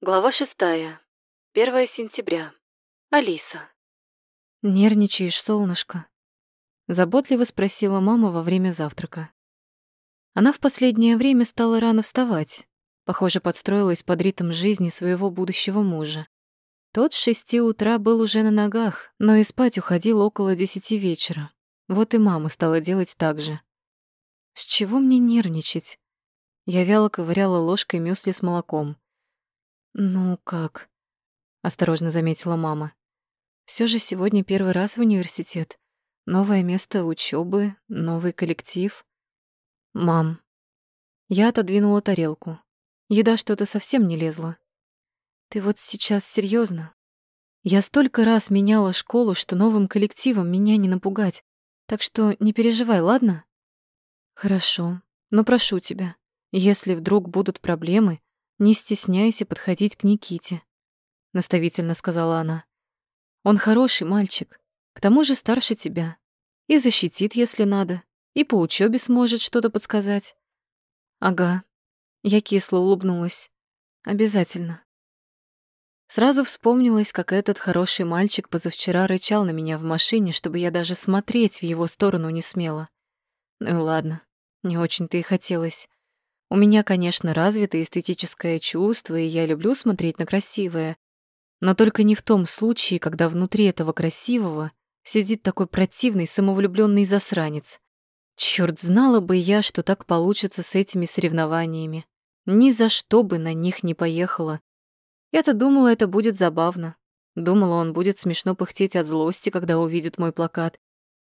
Глава шестая. 1 сентября. Алиса. «Нервничаешь, солнышко?» Заботливо спросила мама во время завтрака. Она в последнее время стала рано вставать. Похоже, подстроилась под ритм жизни своего будущего мужа. Тот с шести утра был уже на ногах, но и спать уходил около десяти вечера. Вот и мама стала делать так же. С чего мне нервничать? Я вяло ковыряла ложкой мюсли с молоком. «Ну как?» — осторожно заметила мама. Все же сегодня первый раз в университет. Новое место учебы, новый коллектив. Мам. Я отодвинула тарелку. Еда что-то совсем не лезла. Ты вот сейчас серьезно? Я столько раз меняла школу, что новым коллективом меня не напугать. Так что не переживай, ладно? Хорошо, но прошу тебя, если вдруг будут проблемы, «Не стесняйся подходить к Никите», — наставительно сказала она. «Он хороший мальчик, к тому же старше тебя, и защитит, если надо, и по учебе сможет что-то подсказать». «Ага», — я кисло улыбнулась. «Обязательно». Сразу вспомнилось, как этот хороший мальчик позавчера рычал на меня в машине, чтобы я даже смотреть в его сторону не смела. Ну ладно, не очень-то и хотелось. У меня, конечно, развито эстетическое чувство, и я люблю смотреть на красивое, но только не в том случае, когда внутри этого красивого сидит такой противный самовлюбленный засранец. Черт, знала бы я, что так получится с этими соревнованиями. Ни за что бы на них не поехала. Я-то думала, это будет забавно. Думала, он будет смешно пыхтеть от злости, когда увидит мой плакат,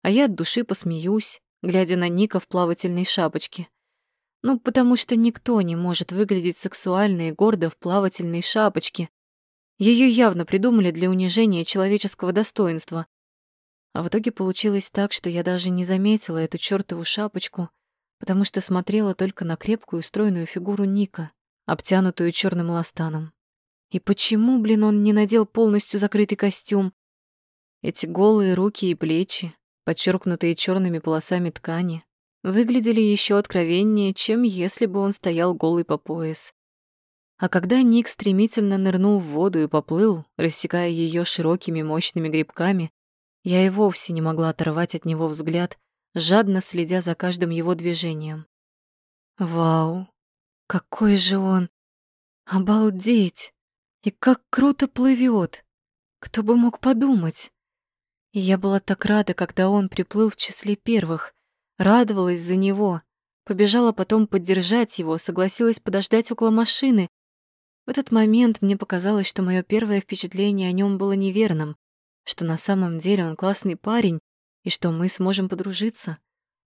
а я от души посмеюсь, глядя на Ника в плавательной шапочке. Ну, потому что никто не может выглядеть сексуально и гордо в плавательной шапочке. Ее явно придумали для унижения человеческого достоинства. А в итоге получилось так, что я даже не заметила эту чёртову шапочку, потому что смотрела только на крепкую стройную фигуру Ника, обтянутую черным ластаном. И почему, блин, он не надел полностью закрытый костюм? Эти голые руки и плечи, подчеркнутые черными полосами ткани, выглядели еще откровеннее, чем если бы он стоял голый по пояс. А когда Ник стремительно нырнул в воду и поплыл, рассекая ее широкими мощными грибками, я и вовсе не могла оторвать от него взгляд, жадно следя за каждым его движением. Вау, какой же он! Обалдеть! И как круто плывет! Кто бы мог подумать? И я была так рада, когда он приплыл в числе первых — Радовалась за него. Побежала потом поддержать его, согласилась подождать около машины. В этот момент мне показалось, что мое первое впечатление о нем было неверным, что на самом деле он классный парень и что мы сможем подружиться.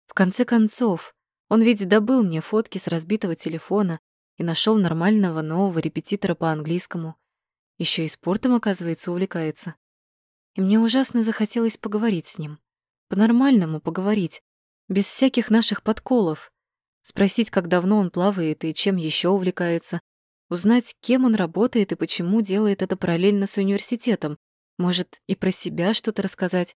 В конце концов, он ведь добыл мне фотки с разбитого телефона и нашел нормального нового репетитора по английскому. Еще и спортом, оказывается, увлекается. И мне ужасно захотелось поговорить с ним. По-нормальному поговорить, без всяких наших подколов. Спросить, как давно он плавает и чем еще увлекается. Узнать, кем он работает и почему делает это параллельно с университетом. Может, и про себя что-то рассказать.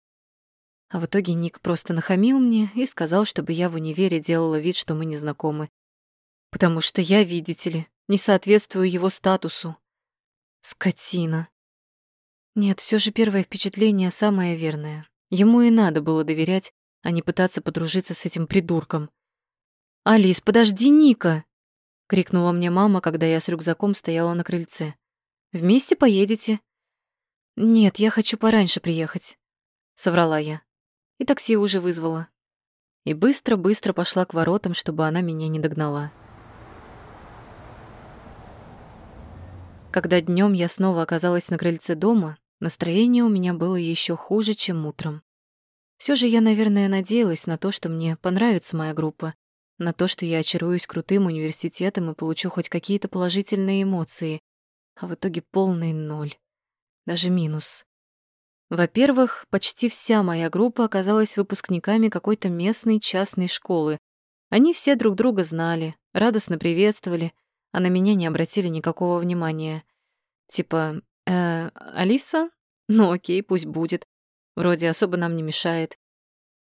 А в итоге Ник просто нахамил мне и сказал, чтобы я в универе делала вид, что мы не знакомы. Потому что я, видите ли, не соответствую его статусу. Скотина. Нет, все же первое впечатление самое верное. Ему и надо было доверять, а не пытаться подружиться с этим придурком. «Алис, подожди Ника!» — крикнула мне мама, когда я с рюкзаком стояла на крыльце. «Вместе поедете?» «Нет, я хочу пораньше приехать», — соврала я. И такси уже вызвала. И быстро-быстро пошла к воротам, чтобы она меня не догнала. Когда днем я снова оказалась на крыльце дома, настроение у меня было еще хуже, чем утром. Все же я, наверное, надеялась на то, что мне понравится моя группа, на то, что я очаруюсь крутым университетом и получу хоть какие-то положительные эмоции, а в итоге полный ноль, даже минус. Во-первых, почти вся моя группа оказалась выпускниками какой-то местной частной школы. Они все друг друга знали, радостно приветствовали, а на меня не обратили никакого внимания. Типа, э, Алиса? Ну окей, пусть будет. Вроде особо нам не мешает.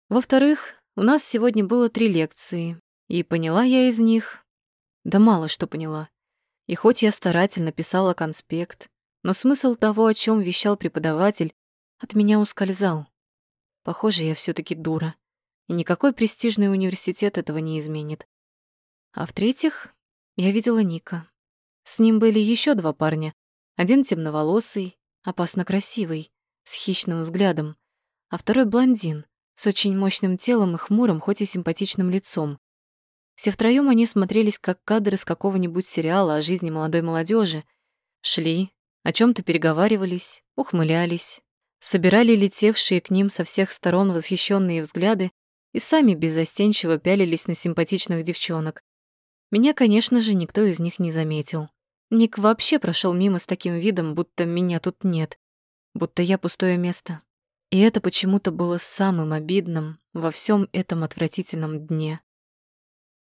Во-вторых, у нас сегодня было три лекции, и поняла я из них... Да мало что поняла. И хоть я старательно писала конспект, но смысл того, о чем вещал преподаватель, от меня ускользал. Похоже, я все таки дура, и никакой престижный университет этого не изменит. А в-третьих, я видела Ника. С ним были еще два парня. Один темноволосый, опасно красивый, с хищным взглядом, а второй блондин, с очень мощным телом и хмурым, хоть и симпатичным лицом. Все втроем они смотрелись как кадры с какого-нибудь сериала о жизни молодой молодежи. Шли, о чем то переговаривались, ухмылялись, собирали летевшие к ним со всех сторон восхищенные взгляды и сами беззастенчиво пялились на симпатичных девчонок. Меня, конечно же, никто из них не заметил. Ник вообще прошел мимо с таким видом, будто меня тут нет, будто я пустое место. И это почему-то было самым обидным во всем этом отвратительном дне.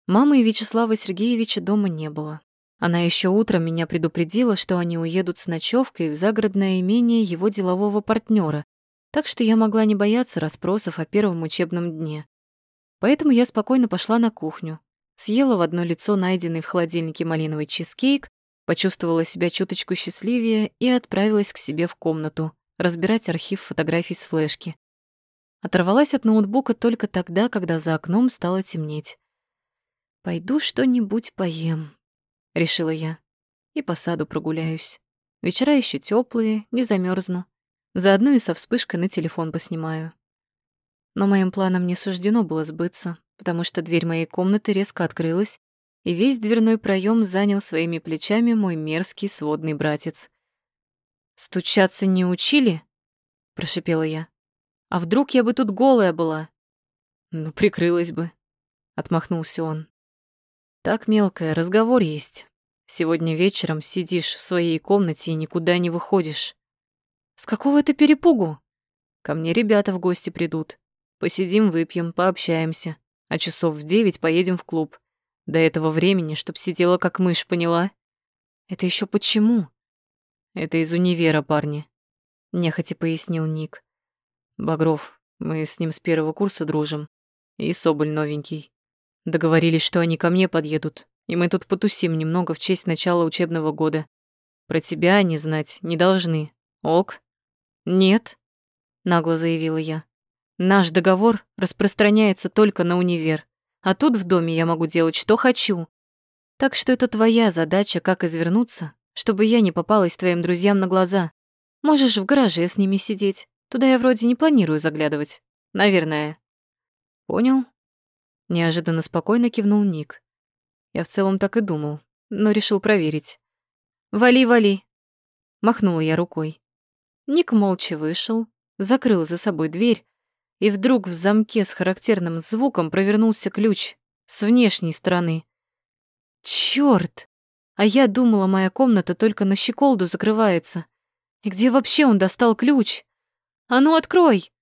Мамы и Вячеслава Сергеевича дома не было. Она еще утром меня предупредила, что они уедут с ночевкой в загородное имение его делового партнера, так что я могла не бояться расспросов о первом учебном дне. Поэтому я спокойно пошла на кухню, съела в одно лицо найденный в холодильнике малиновый чизкейк, почувствовала себя чуточку счастливее и отправилась к себе в комнату разбирать архив фотографий с флешки. Оторвалась от ноутбука только тогда, когда за окном стало темнеть. «Пойду что-нибудь поем», — решила я, — «и по саду прогуляюсь. Вечера еще теплые, не замерзну. Заодно и со вспышкой на телефон поснимаю». Но моим планам не суждено было сбыться, потому что дверь моей комнаты резко открылась, и весь дверной проем занял своими плечами мой мерзкий сводный братец. «Стучаться не учили?» — прошипела я. «А вдруг я бы тут голая была?» «Ну, прикрылась бы», — отмахнулся он. «Так, мелкая, разговор есть. Сегодня вечером сидишь в своей комнате и никуда не выходишь». «С какого это перепугу?» «Ко мне ребята в гости придут. Посидим, выпьем, пообщаемся, а часов в девять поедем в клуб. До этого времени, чтоб сидела как мышь, поняла?» «Это еще почему?» Это из универа, парни. Нехотя пояснил Ник. Багров, мы с ним с первого курса дружим. И Соболь новенький. Договорились, что они ко мне подъедут, и мы тут потусим немного в честь начала учебного года. Про тебя они знать не должны. Ок? Нет, нагло заявила я. Наш договор распространяется только на универ, а тут в доме я могу делать, что хочу. Так что это твоя задача, как извернуться, чтобы я не попалась твоим друзьям на глаза. Можешь в гараже с ними сидеть. Туда я вроде не планирую заглядывать. Наверное. Понял? Неожиданно спокойно кивнул Ник. Я в целом так и думал, но решил проверить. «Вали, вали!» Махнула я рукой. Ник молча вышел, закрыл за собой дверь, и вдруг в замке с характерным звуком провернулся ключ с внешней стороны. Чёрт! А я думала, моя комната только на щеколду закрывается. И где вообще он достал ключ? А ну открой!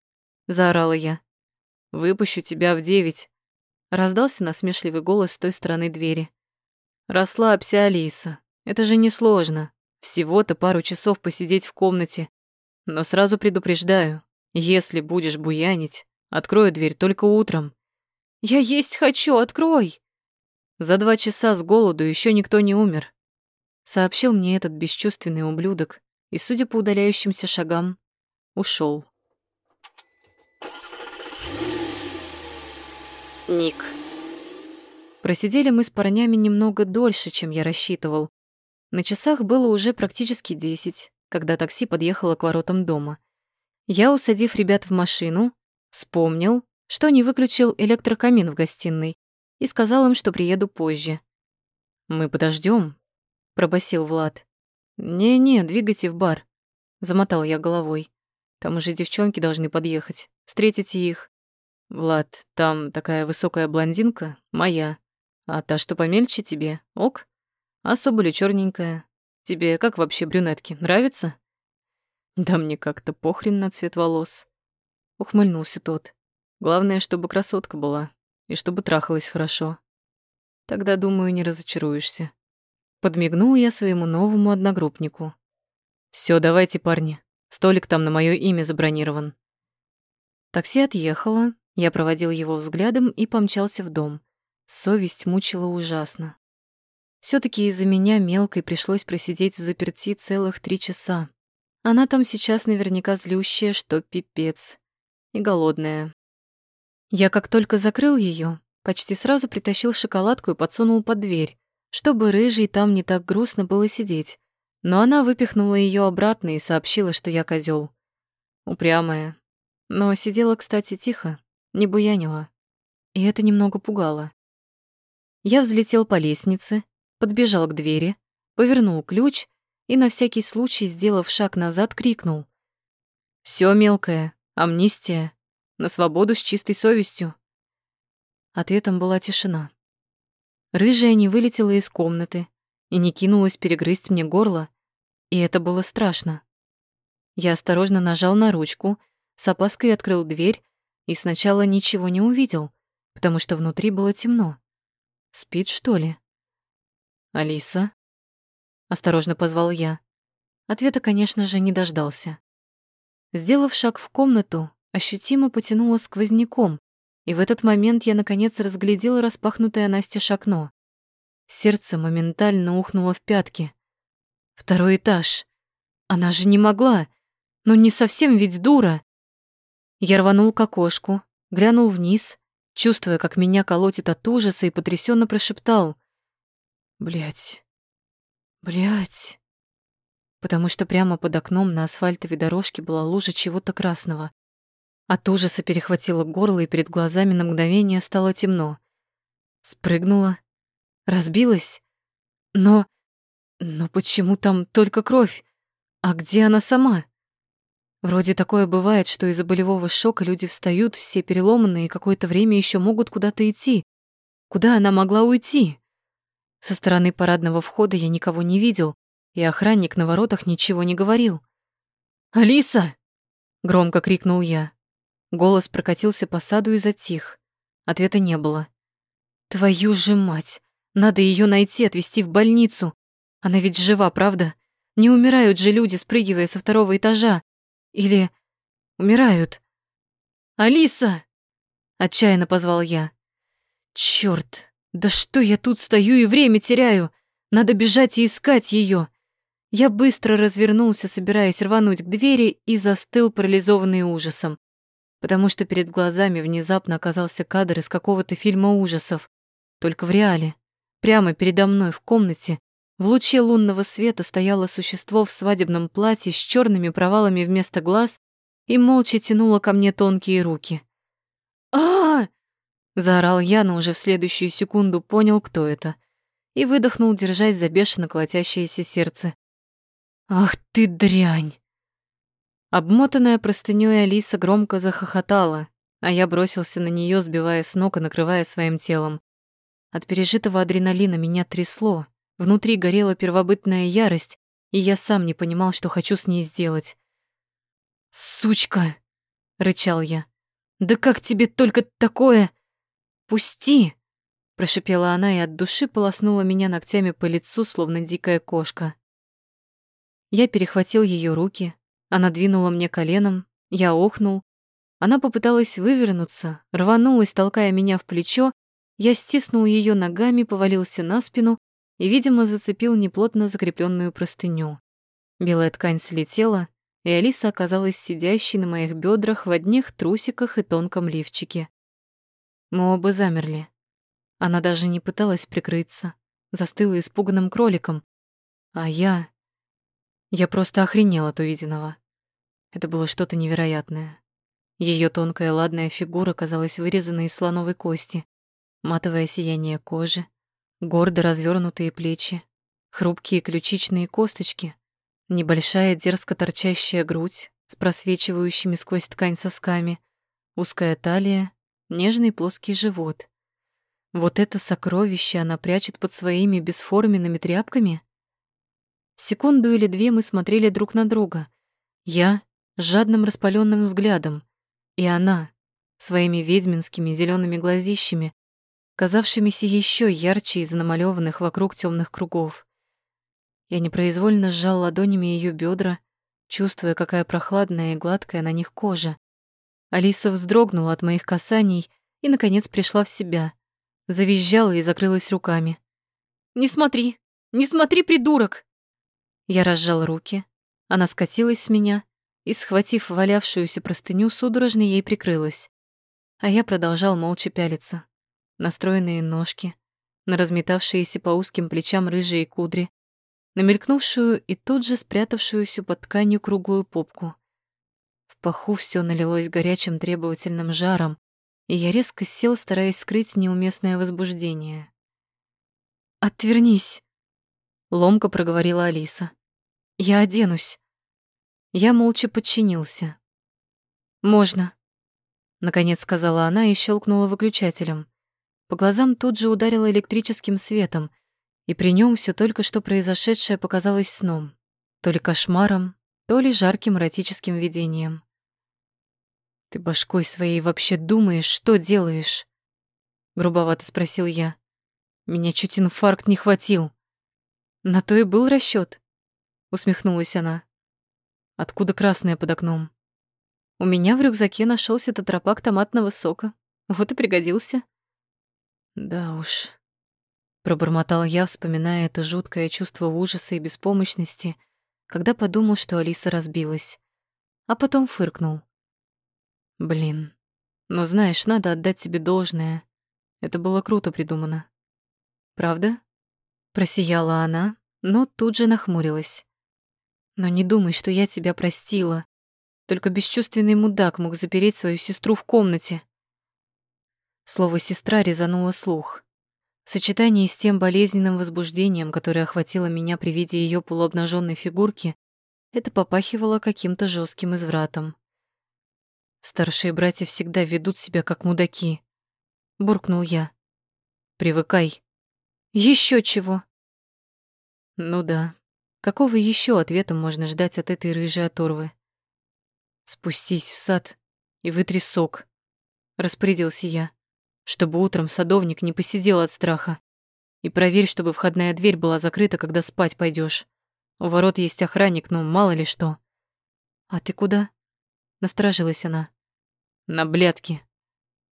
заорала я. Выпущу тебя в девять. Раздался насмешливый голос с той стороны двери. Расслабься, Алиса. Это же несложно. Всего-то пару часов посидеть в комнате. Но сразу предупреждаю, если будешь буянить, открою дверь только утром. Я есть хочу, открой. За два часа с голоду еще никто не умер. Сообщил мне этот бесчувственный ублюдок и, судя по удаляющимся шагам, ушел. Ник. Просидели мы с парнями немного дольше, чем я рассчитывал. На часах было уже практически десять, когда такси подъехало к воротам дома. Я, усадив ребят в машину, вспомнил, что не выключил электрокамин в гостиной и сказал им, что приеду позже. «Мы подождем, пробасил Влад. «Не-не, двигайте в бар», — замотал я головой. «Там уже девчонки должны подъехать. Встретите их». «Влад, там такая высокая блондинка, моя. А та, что помельче тебе, ок? А соболя чёрненькая. Тебе как вообще брюнетки, нравится?» «Да мне как-то похрен на цвет волос», — ухмыльнулся тот. «Главное, чтобы красотка была и чтобы трахалась хорошо. Тогда, думаю, не разочаруешься. Подмигнул я своему новому одногруппнику. Все, давайте, парни. Столик там на мое имя забронирован. Такси отъехало, я проводил его взглядом и помчался в дом. Совесть мучила ужасно. все таки из-за меня мелкой пришлось просидеть в заперти целых три часа. Она там сейчас наверняка злющая, что пипец. И голодная. Я как только закрыл ее, почти сразу притащил шоколадку и подсунул под дверь, чтобы рыжий там не так грустно было сидеть. Но она выпихнула ее обратно и сообщила, что я козел. Упрямая. Но сидела, кстати, тихо, не буянила. И это немного пугало. Я взлетел по лестнице, подбежал к двери, повернул ключ и на всякий случай, сделав шаг назад, крикнул. «Всё, мелкая, амнистия, на свободу с чистой совестью». Ответом была тишина. Рыжая не вылетела из комнаты и не кинулась перегрызть мне горло, и это было страшно. Я осторожно нажал на ручку, с опаской открыл дверь и сначала ничего не увидел, потому что внутри было темно. Спит, что ли? «Алиса?» — осторожно позвал я. Ответа, конечно же, не дождался. Сделав шаг в комнату, ощутимо потянуло сквозняком, и в этот момент я, наконец, разглядела распахнутое настежь окно. Сердце моментально ухнуло в пятки. Второй этаж. Она же не могла. Но не совсем ведь дура. Я рванул к окошку, глянул вниз, чувствуя, как меня колотит от ужаса, и потрясенно прошептал. Блять, блять, Потому что прямо под окном на асфальтовой дорожке была лужа чего-то красного. От ужаса перехватило горло, и перед глазами на мгновение стало темно. Спрыгнула, разбилась. Но... Но почему там только кровь? А где она сама? Вроде такое бывает, что из-за болевого шока люди встают, все переломанные, и какое-то время еще могут куда-то идти. Куда она могла уйти? Со стороны парадного входа я никого не видел, и охранник на воротах ничего не говорил. «Алиса!» — громко крикнул я. Голос прокатился по саду и затих. Ответа не было. «Твою же мать! Надо ее найти, отвезти в больницу. Она ведь жива, правда? Не умирают же люди, спрыгивая со второго этажа. Или умирают?» «Алиса!» — отчаянно позвал я. «Чёрт! Да что я тут стою и время теряю? Надо бежать и искать ее. Я быстро развернулся, собираясь рвануть к двери, и застыл, парализованный ужасом потому что перед глазами внезапно оказался кадр из какого-то фильма ужасов. Только в реале. Прямо передо мной в комнате в луче лунного света стояло существо в свадебном платье с черными провалами вместо глаз и молча тянуло ко мне тонкие руки. а, заорал я, но уже в следующую секунду понял, кто это, и выдохнул, держась за бешено колотящееся сердце. «Ах ты дрянь!» Обмотанная простынёй Алиса громко захохотала, а я бросился на неё, сбивая с ног и накрывая своим телом. От пережитого адреналина меня трясло, внутри горела первобытная ярость, и я сам не понимал, что хочу с ней сделать. «Сучка!» — рычал я. «Да как тебе только такое? Пусти!» Прошипела она и от души полоснула меня ногтями по лицу, словно дикая кошка. Я перехватил ее руки, она двинула мне коленом, я охнул. Она попыталась вывернуться, рванулась, толкая меня в плечо. Я стиснул ее ногами, повалился на спину и, видимо, зацепил неплотно закрепленную простыню. Белая ткань слетела, и Алиса оказалась сидящей на моих бедрах в одних трусиках и тонком лифчике. Мы оба замерли. Она даже не пыталась прикрыться, застыла испуганным кроликом. А я... Я просто охренел от увиденного. Это было что-то невероятное. Ее тонкая ладная фигура казалась вырезанной из слоновой кости. Матовое сияние кожи, гордо развернутые плечи, хрупкие ключичные косточки, небольшая дерзко торчащая грудь с просвечивающими сквозь ткань сосками, узкая талия, нежный плоский живот. Вот это сокровище она прячет под своими бесформенными тряпками? Секунду или две мы смотрели друг на друга. Я жадным распаленным взглядом, и она своими ведьминскими зелеными глазищами, казавшимися еще ярче из намалеванных вокруг темных кругов. Я непроизвольно сжал ладонями ее бедра, чувствуя, какая прохладная и гладкая на них кожа. Алиса вздрогнула от моих касаний и, наконец, пришла в себя, завизжала и закрылась руками. Не смотри! Не смотри, придурок!» Я разжал руки. Она скатилась с меня и, схватив валявшуюся простыню, судорожно ей прикрылась. А я продолжал молча пялиться. Настроенные ножки, на разметавшиеся по узким плечам рыжие кудри, на мелькнувшую и тут же спрятавшуюся под тканью круглую попку. В паху все налилось горячим требовательным жаром, и я резко сел, стараясь скрыть неуместное возбуждение. «Отвернись!» — ломко проговорила Алиса. «Я оденусь». Я молча подчинился. «Можно», — наконец сказала она и щелкнула выключателем. По глазам тут же ударило электрическим светом, и при нем все только что произошедшее показалось сном, то ли кошмаром, то ли жарким эротическим видением. «Ты башкой своей вообще думаешь, что делаешь?» — грубовато спросил я. «Меня чуть инфаркт не хватил». «На то и был расчет, усмехнулась она. «Откуда красное под окном?» «У меня в рюкзаке нашелся тетрапак томатного сока. Вот и пригодился». Да уж. Пробормотал я, вспоминая это жуткое чувство ужаса и беспомощности, когда подумал, что Алиса разбилась. А потом фыркнул. Блин. Но знаешь, надо отдать тебе должное. Это было круто придумано. Правда? Просияла она, но тут же нахмурилась. Но не думай, что я тебя простила. Только бесчувственный мудак мог запереть свою сестру в комнате. Слово «сестра» резануло слух. В сочетании с тем болезненным возбуждением, которое охватило меня при виде ее полуобнаженной фигурки, это попахивало каким-то жестким извратом. «Старшие братья всегда ведут себя как мудаки», — буркнул я. «Привыкай». Еще чего?» «Ну да. Какого еще ответа можно ждать от этой рыжей оторвы?» «Спустись в сад и вытри сок», — распорядился я чтобы утром садовник не посидел от страха. И проверь, чтобы входная дверь была закрыта, когда спать пойдешь. У ворот есть охранник, но мало ли что. А ты куда? Насторожилась она. На блядки.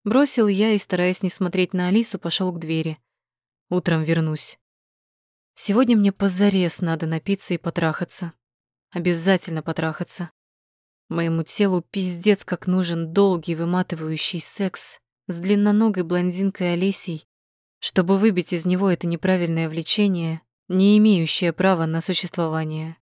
Бросил я и, стараясь не смотреть на Алису, пошел к двери. Утром вернусь. Сегодня мне позарез надо напиться и потрахаться. Обязательно потрахаться. Моему телу пиздец как нужен долгий выматывающий секс с длинноногой блондинкой Олесей, чтобы выбить из него это неправильное влечение, не имеющее права на существование.